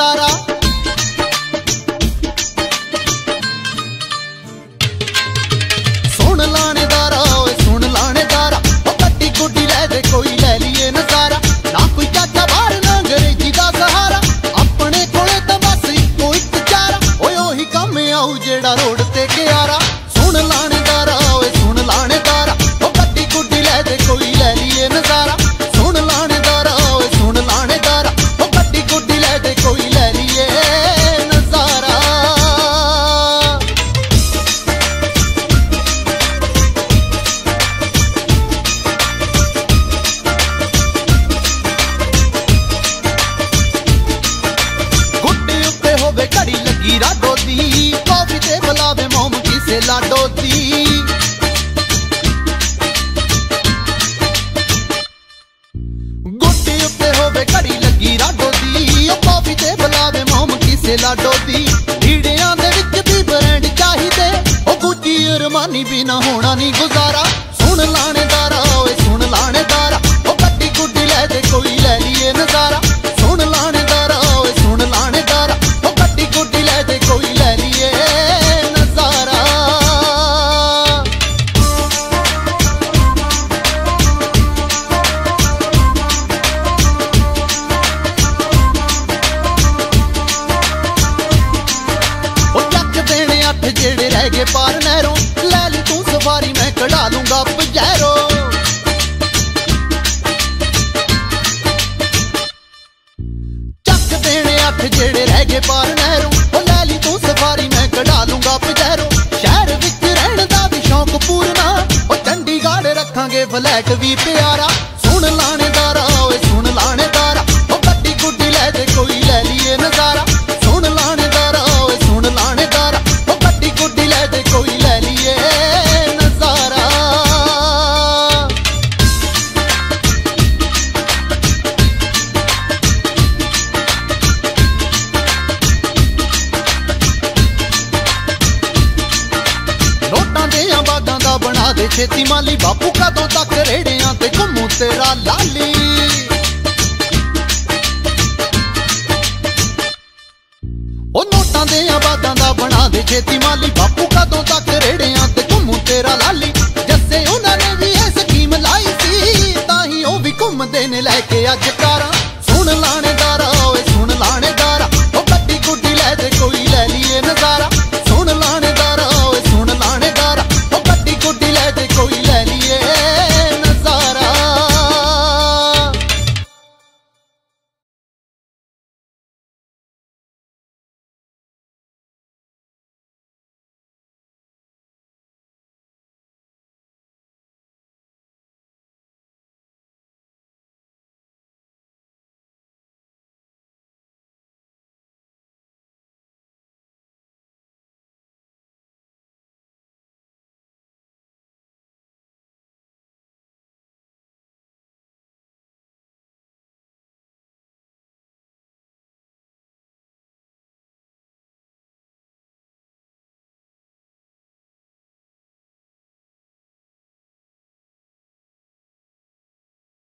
ਲੈ ਲਈਏ ਨਜ਼ਾਰਾ ਸੁਣ ਲਾਣੇਦਾਰਾ ਓਏ ਸੁਣ ਲਾਣੇਦਾਰਾ ਉਹ ਕੱਟੀ ਗੁੱਡੀ ਲੈ ਦੇ, ਕੋਈ ਲੈ ਲਈਏ ਨਜ਼ਾਰਾ। ਨਾ ਕੋਈ ਚਾਚਾ ਬਾਹਰ, ਨਾ ਅੰਗਰੇਜ਼ੀ ਦਾ ਸਹਾਰਾ। ਆਪਣੇ ਕੋਲੇ ਤਾਂ ਬਸ ਇੱਕੋ ਇੱਕ ਚਾਰਾ। ਓਏ ਉਹੀ ਕੰਮ ਆਉ ਜਿਹੜਾ ਰੋਡ ਤੇ ਗਿਆਰਾ ਸੁਣ ਲਾਣੇਦਾਰਾ ਓਏ ਸੁਣ ਲਾਣੇਦਾਰਾ ਉਹ ਕੱਟੀ ਗੁੱਡੀ ਲੈ ਦੇ, ਕੋਈ ਲੈ ਲਈਏ ਨਜ਼ਾਰਾ। ਮੋਮ ਲਾਡੋ ਦੀ ਗੁੱਡੇ ਉੱਤੇ ਹੋਵੇ ਘੜੀ ਲੱਗੀ ਰਾਡੋ ਦੀ ਉਹ ਕਾਫੀ ਤੇ ਬੁਲਾਵੇ, ਮੋਮ ਕਿਸੇ ਲਾਡੋ ਦੀ ਢੀੜਿਆਂ ਦੇ ਵਿੱਚ ਵੀ ਬ੍ਰਾਂਡ ਚਾਹੀਦੇ। ਉਹ ਗੁੱਜੀ ਅਰਮਾਨੀ ਬਿਨਾ ਹੋਣਾ ਨਹੀਂ ਗੁਜ਼ਾਰਾ। ਸੁਣ ਲਾਣੇ ਦੇਣੇ ਜਿਹੜੇ ਰਹਿ ਗਏ ਪਾਰ ਨਹਿਰੋਂ, ਉਹ ਲੈ ਲਈ ਤੂੰ ਸਵਾਰੀ ਮੈਂ ਕਢਾ ਲੂੰਗਾ ਪਜੈਰੋ ਸ਼ਹਿਰ ਵਿੱਚ ਰਹਿਣ ਦਾ ਵੀ ਸ਼ੌਂਕ ਪੂਰਨਾ, ਉਹ ਚੰਡੀਗੜ੍ਹ ਰੱਖਾਂਗੇ ਫਲੈਟ ਵੀ ਪਿਆਰਾ। ਸੁਣ ਲਾਣੇ ਦਾ ਦਾ ਛੇਤੀ ਮਾਲੀ ਬਾਪੂ ਕਦੋਂ ਤੱਕ ਰੇੜਿਆਂ ਤੇ ਘੁੰਮੂ ਤੇਰਾ ਲਾਲੀ? ਉਹ ਨੋਟਾਂ ਦੇ ਆਬਾਦਾਂ ਦਾ ਬਣਾ ਦੇ, ਛੇਤੀ ਮਾਲੀ ਬਾਪੂ ਕਦੋਂ ਤੱਕ ਰੇੜਿਆਂ ਤੇ ਘੁੰਮੂ ਤੇਰਾ ਲਾਲੀ?